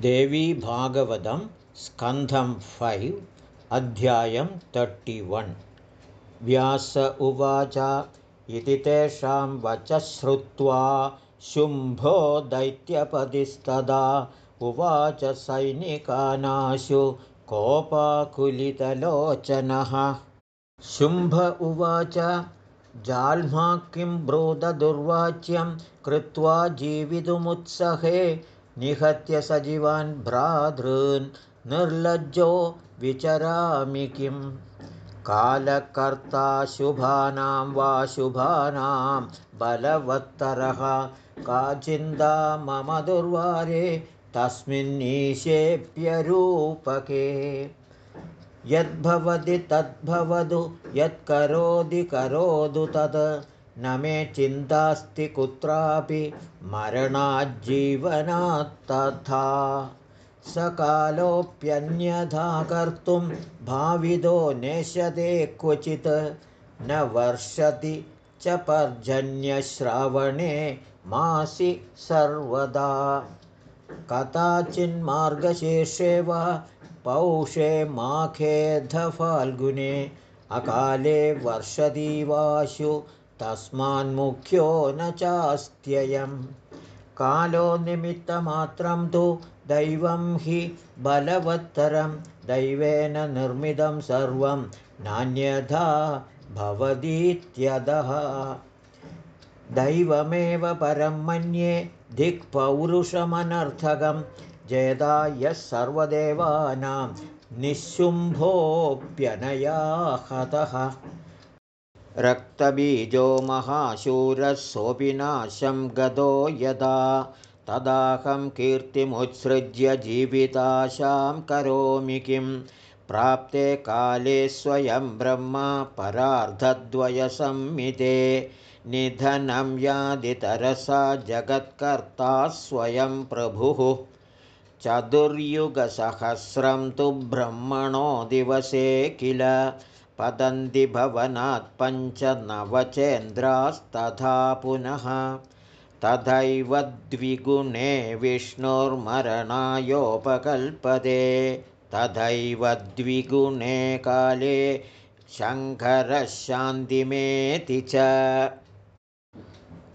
देवी भागवतं स्कन्धं फैव् अध्यायं तर्टिवन्। व्यास उवाच इति तेषां वच श्रुत्वा शुम्भो दैत्यपदिस्तदा उवाच सैनिकानाशु कोपाकुलितलोचनः। शुम्भ उवाच जाल्मा किं ब्रूददुर्वाच्यं कृत्वा जीवितुमुत्सहे निहत्य सजीवान् भ्रातॄन् निर्लज्जो विचरामि किं कालकर्ता शुभानां वा शुभानां बलवत्तरः का चिन्ता मम दुर्वारे? तस्मिन्नीशेऽप्यरूपके। यद्भवति तद्भवतु यत्करोति करोतु तत् न मे चिन्तास्ति कुत्रापि मरणाज्जीवनात्तथा सकालोऽप्यन्यथा कर्तुं भाविदो नेष्यते क्वचित्। न वर्षति च पर्जन्यश्रावणे मासि सर्वदा। कदाचिन्मार्गशीर्षे वा पौषे माखेधफाल्गुने अकाले वर्षदीवाशु तस्मान्मुख्यो न चास्त्ययं कालो निमित्तमात्रं तु दैवं हि बलवत्तरं। दैवेन निर्मितं सर्वं नान्यथा भवतीत्यदः दैवमेव परं मन्ये दिक्पौरुषमनर्थकं। जेदा यः सर्वदेवानां निःशुम्भोऽप्यनयाहतः रक्तबीजो महाशूरः सोऽपि नाशं गतो यदा तदाहं कीर्तिमुत्सृज्य जीविताशां करोमि किं? प्राप्ते काले स्वयं ब्रह्म परार्धद्वयसंमिते। निधनं यादितरसा जगत्कर्ता स्वयं प्रभुः। चतुर्युगसहस्रं तु ब्रह्मणो दिवसे किल पतन्ति भवनात् पञ्चनवचेन्द्रास्तथा पुनः तथैव द्विगुणे विष्णुर्मरणायोपकल्पते। तथैव द्विगुणे काले शङ्करशान्तिमेति च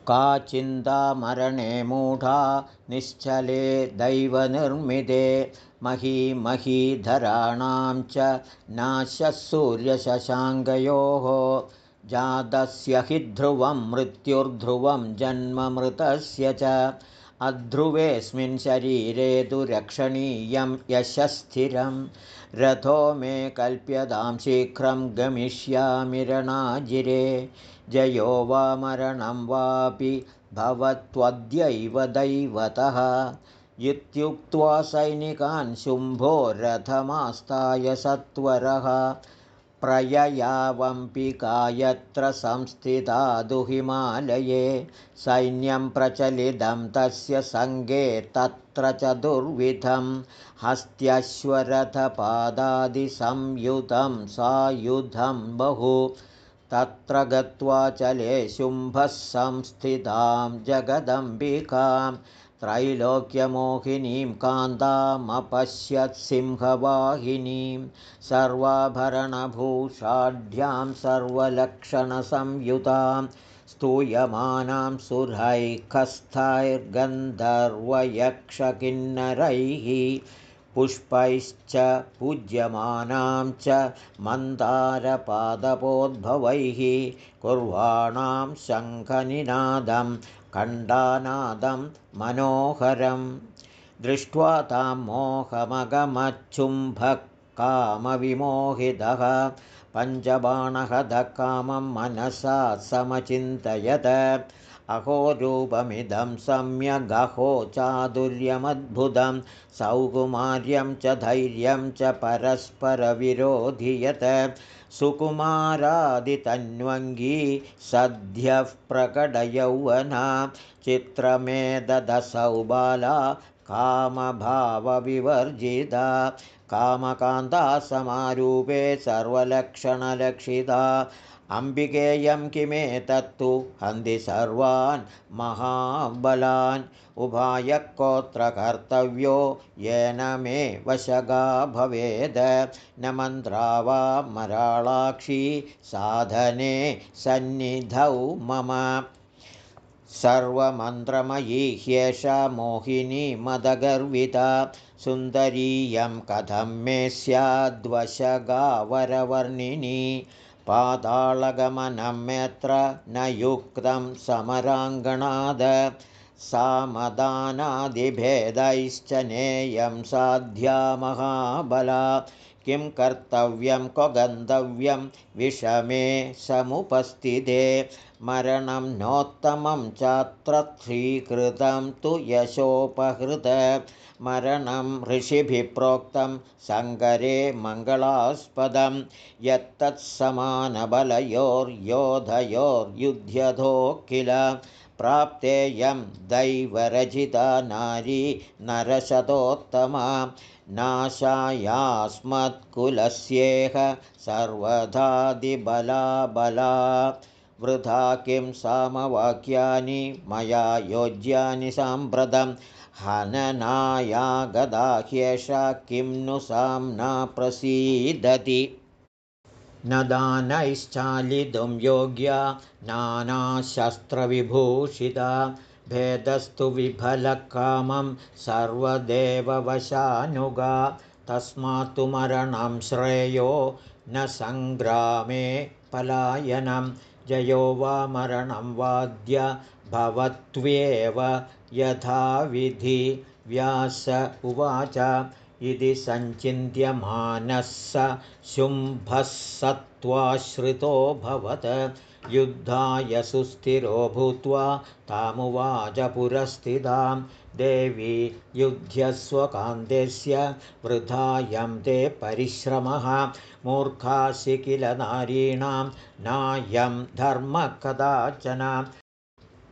का चिन्तामरणे मूढा निश्चले दैवनिर्मिते महीमहीधराणां च नाशः सूर्यशशाङ्कयोः जातस्य हि ध्रुवं मृत्युर्ध्रुवं जन्ममृतस्य च। अध्रुवेऽस्मिन् शरीरे तु रक्षणीयं यशस्थिरं रथो मे कल्प्यतां शीघ्रं गमिष्यामि रणाजिरे। जयो वा मरणं वापि भवत्वद्यैव दैवतः। इत्युक्त्वा सैनिकान् शुम्भो रथमास्ताय सत्वरः। प्रययावम्पिका यत्र संस्थिता दुहिमालये। सैन्यं प्रचलितं तस्य सङ्गे तत्र च दुर्विधं हस्त्यश्वरथपादादिसंयुतं सायुधं बहु तत्र गत्वा चले शुम्भः संस्थितां जगदम्बिकां त्रैलोक्यमोहिनीं कान्तामपश्यत्सिंहवाहिनीं सर्वाभरणभूषाढ्यां सर्वलक्षणसंयुतां स्तूयमानां सुरैकस्थैर्गन्धर्वयक्षकिन्नरैः पुष्पैश्च पूज्यमानां च मन्दारपादपोद्भवैः कुर्वाणां शङ्खनिनादं खण्डानादं मनोहरं दृष्ट्वा तां मोहमगमच्छुम्भः कामविमोहितः पञ्चबाणहदकामं मनसा समचिन्तयत। अहोरूपमिदं सम्यगहो चादुर्यमद्भुतं सौकुमार्यं च धैर्यं च परस्परविरोधियत। सुकुमारादितन्वङ्गी सद्यः प्रकटयौवना चित्रमेददसौ बाला कामभावविवर्जिता कामकान्ता समारूपे सर्वलक्षणलक्षिता। अम्बिकेयं किमेतत्तु? हन्ति सर्वान् महाबलान्। उभायः कोत्र कर्तव्यो येन मे वशगा भवेद। न मन्त्रा वा मराळाक्षी साधने सन्निधौ मम सर्वमन्त्रमयी ह्येषा मोहिनी मदगर्विता। सुन्दरीयं कथं मे स्याद्वशगावरवर्णिनी। पातालगमनं यत्र न युक्तं समराङ्गणाद। सामदानादिभेदैश्च नेयं साध्या महाबला किं कर्तव्यं क्व गन्तव्यं विषमे समुपस्थिते। मरणं नोत्तमं चात्र स्वीकृतं तु यशोपहृत। मरणं ऋषिभिः प्रोक्तं सङ्करे मङ्गलास्पदं। यत्तत्समानबलयोर्योधयोर्युध्यधो किल प्राप्तेयं दैवरचिता नारी नरशतोत्तमा नाशायास्मत्कुलस्येह सर्वदादिबलाबला वृथा किं सामवाक्यानि मया योज्यानि साम्प्रतं। हननाया गदाह्येषा किं नु साम्ना प्रसीदति न दानैश्चालितुं योग्या नानाशस्त्रविभूषिता भेदस्तु विफलकामं सर्वदेववशानुगा तस्मात्तु मरणं श्रेयो न सङ्ग्रामे पलायनं जयो वा मरणं वाद्य भवत्वेव यथाविधि व्यास उवाच इति सञ्चिन्त्यमानः स शुम्भः सत्त्वाश्रितोऽभवत् युद्धाय सुस्थिरो भूत्वा तामुवाच पुरस्थितां देवी युध्यस्वकान्तेस्य वृथायं ते परिश्रमः। मूर्खासि किल नारीणां नायं धर्मः कदाचन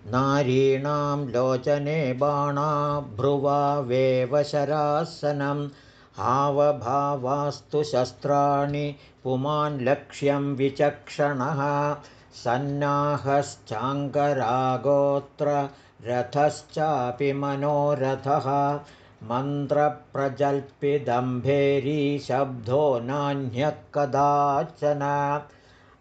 नारीणां लोचने बाणा शरासनम्। हावभावास्तु शस्त्राणि पुमान् लक्ष्यं विचक्षणः। सन्नाहश्चाङ्गरागोत्र रथश्चापि मनोरथः। मन्त्रप्रजल्पिदम्भेरीशब्दो नान्यः कदाचन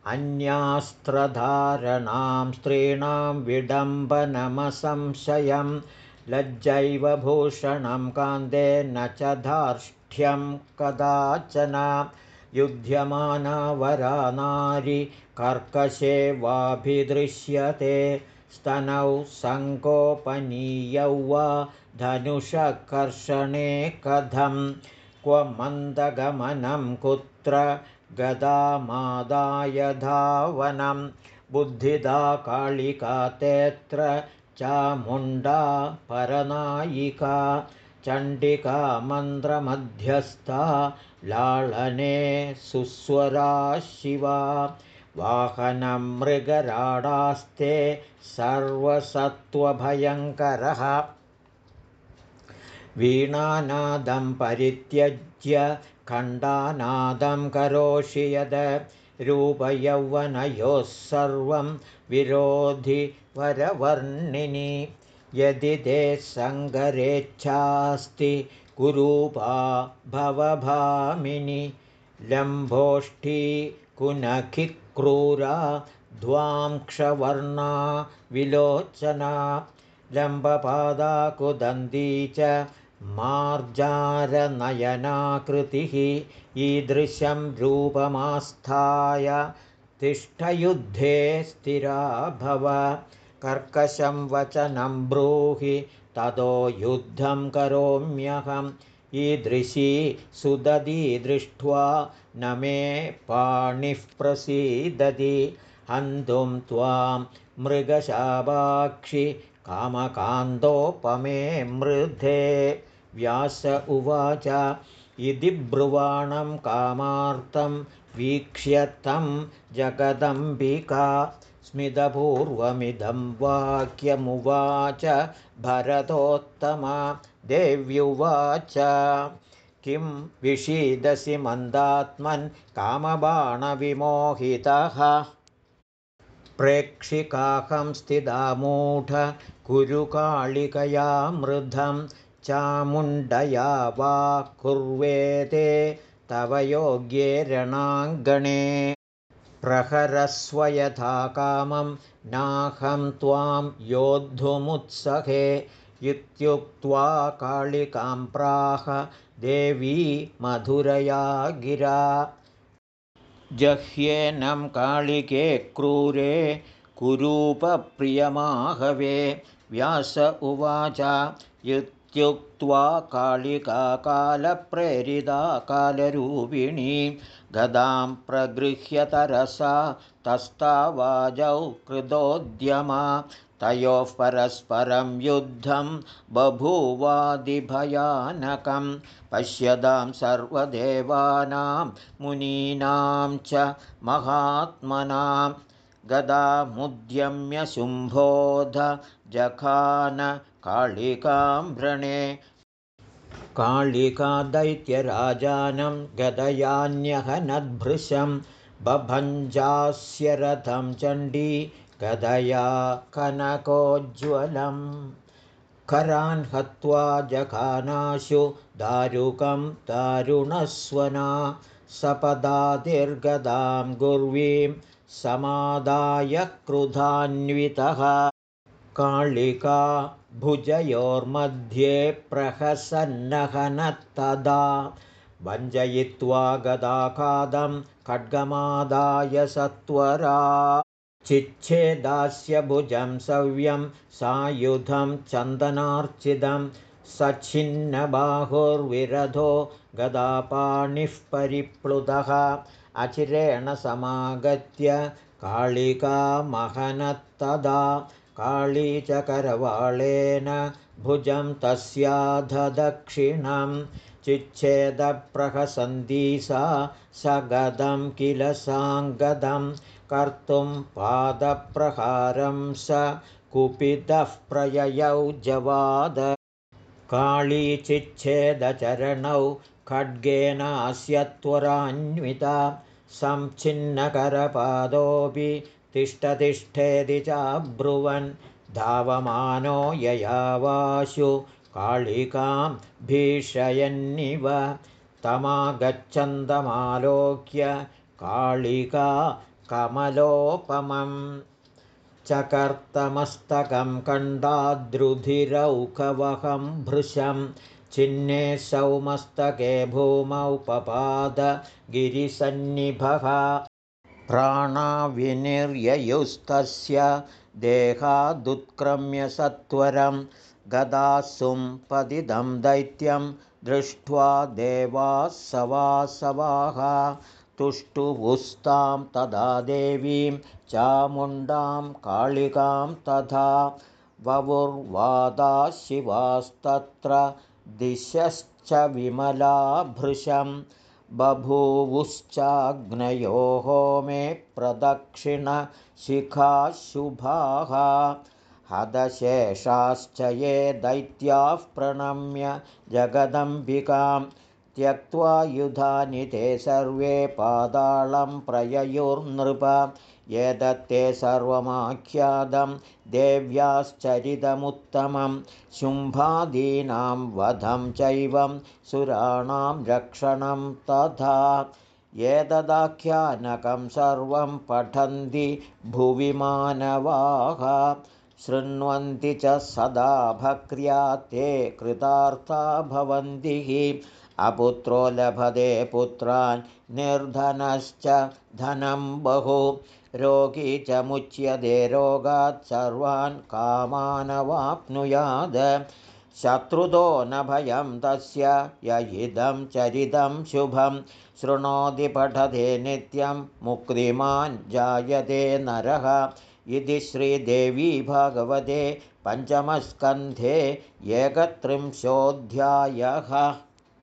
अन्यास्त्रधारणां स्त्रीणां विडम्बनमसंशयं लज्जैव भूषणं कान्ते न च धार्ष्ठ्यं कदाचन। युध्यमाना वरा नारी कर्कशे वाभिदृश्यते स्तनौ सङ्कोपनीयौ वा धनुषकर्षणे कथं? क्व मन्दगमनं कुत्र गदामादाय धावनं बुद्धिदा कालिका तेऽत्र चामुण्डा परनायिका चण्डिका मन्त्रमध्यस्था लाळने सुस्वरा शिवा वाहनं मृगराडास्ते सर्वसत्त्वभयङ्करः वीणानादं परित्यज्य खण्डानादं करोषि यद रूपयौवनयोः सर्वं विरोधि वरवर्णिनि। यदि ते सङ्गरेच्छास्ति कुरूपा भवभामिनि लम्भोष्ठी कुनखिक्रूरा द्वांक्षवर्णा विलोचना लम्बपादा कुदन्ती च मार्जारनयनाकृतिः ईदृशं रूपमास्थाय तिष्ठयुद्धे स्थिरा भव। कर्कशं वचनं ब्रूहि ततो युद्धं करोम्यहम्। ईदृशी सुदधी दृष्ट्वा न मे पाणिः प्रसीदति। हन्तुं त्वां मृगशाबाक्षि कामकान्तोपमे मृधे व्यास उवाच। इति ब्रुवाणं कामार्तं वीक्ष्य जगदम्बिका। स्मितपूर्वमिदं वाक्यमुवाच भरतोत्तमा देव्युवाच। किं विषीदसि मन्दात्मन् कामबाणविमोहितः। प्रेक्षिकाहं स्थितामूढ कुरुकालिकया मृधं चामुण्डया वा कुर्वेते तव योग्ये रणाङ्गणे। प्रहरस्व यथा कामं नाहं त्वां योद्धुमुत्सहे इत्युक्त्वा कालिकां प्राह देवी मधुरया गिरा। जह्येनं कालिके क्रूरे कुरूपप्रियमाहवे। व्यास उवाच इत्युक्त्वा कालिका कालप्रेरिता कालरूपिणी गदां प्रगृह्यतरसा तस्तावाजौ कृतोद्यमा तयोः परस्परं युद्धं बभूवादिभयानकं पश्यतां सर्वदेवानां मुनीनां च महात्मनां गदामुद्यम्य शुम्भोध जखान कालिकाम्भ्रणे कालिका दैत्यराजानं गदयान्यहनद्भृशं बभञ्जास्य रथं चण्डी गदया कनकोज्ज्वलं करान् हत्वा जखानाशु दारुकं दारुणस्वना सपदातिर्गदां गुर्वीं समादाय क्रुधान्वितः कालिका भुजयोर्मध्ये प्रहसन्नहनत्तदा भञ्जयित्वा गदाखादं खड्गमादाय सत्वरा। चिच्छेदास्य भुजं सव्यं सायुधं चन्दनार्चितं सच्छिन्नबाहुर्विरधो गदापाणिः परिप्लुतः। अचिरेण समागत्य कालिका महनत्तदा काली च करवाळेन भुजं तस्याधदक्षिणं चिच्छेदप्रहसन्दीसा सगदं किल साङ्गदं कर्तुं पादप्रहारं स कुपितः प्रययौ जवाद। कालीचिच्छेदचरणौ खड्गेनास्य त्वरान्विता संच्छिन्नकरपादोऽपि तिष्ठतिष्ठेति चाब्रुवन् धावमानो ययावाशु कालिकां भीषयन्निव तमागच्छन्दमालोक्य कालिका कमलोपमं चकर्तमस्तकं कण्डाद्रुधिरौकवहं भृशं चिह्ने सौमस्तके भूमौ पपाद गिरिसन्निभः प्राणाविनिर्ययुस्तस्य देहादुत्क्रम्य सत्वरं गदासुं पदिदं दैत्यं दृष्ट्वा देवाः सवासवाः तुष्टुवुस्तां तदा देवीं चामुण्डां कालिकां तथा ववुर्वादा शिवास्तत्र दिशश्च विमलाभृशम् बभूवुश्चाग्नयोः मे प्रदक्षिणशिखाशुभाः हदशेषाश्च ये दैत्याः प्रणम्य जगदम्बिकां त्यक्त्वा युधानि ते सर्वे पादालं प्रययुर्नृप एतत्ते सर्वमाख्यातं देव्याश्चरितमुत्तमं शुम्भादीनां वधं चैवं सुराणां रक्षणं तथा एतदाख्यानकं सर्वं पठन्ति भुवि मानवाः। शृण्वन्ति च सदा भक्र्या ते कृतार्था भवन्ति हि अपुत्रो लभते पुत्रान् निर्धनश्च धनं बहु रोगी च मुच्यते रोगात् सर्वान् कामानवाप्नुयाद शत्रुतो न भयं तस्य य इदं चरितं शुभं शृणोति पठते नित्यं मुक्तिमान् जायते नरः इति श्रीदेवी भगवते पञ्चमस्कन्धे एकत्रिंशोऽध्यायः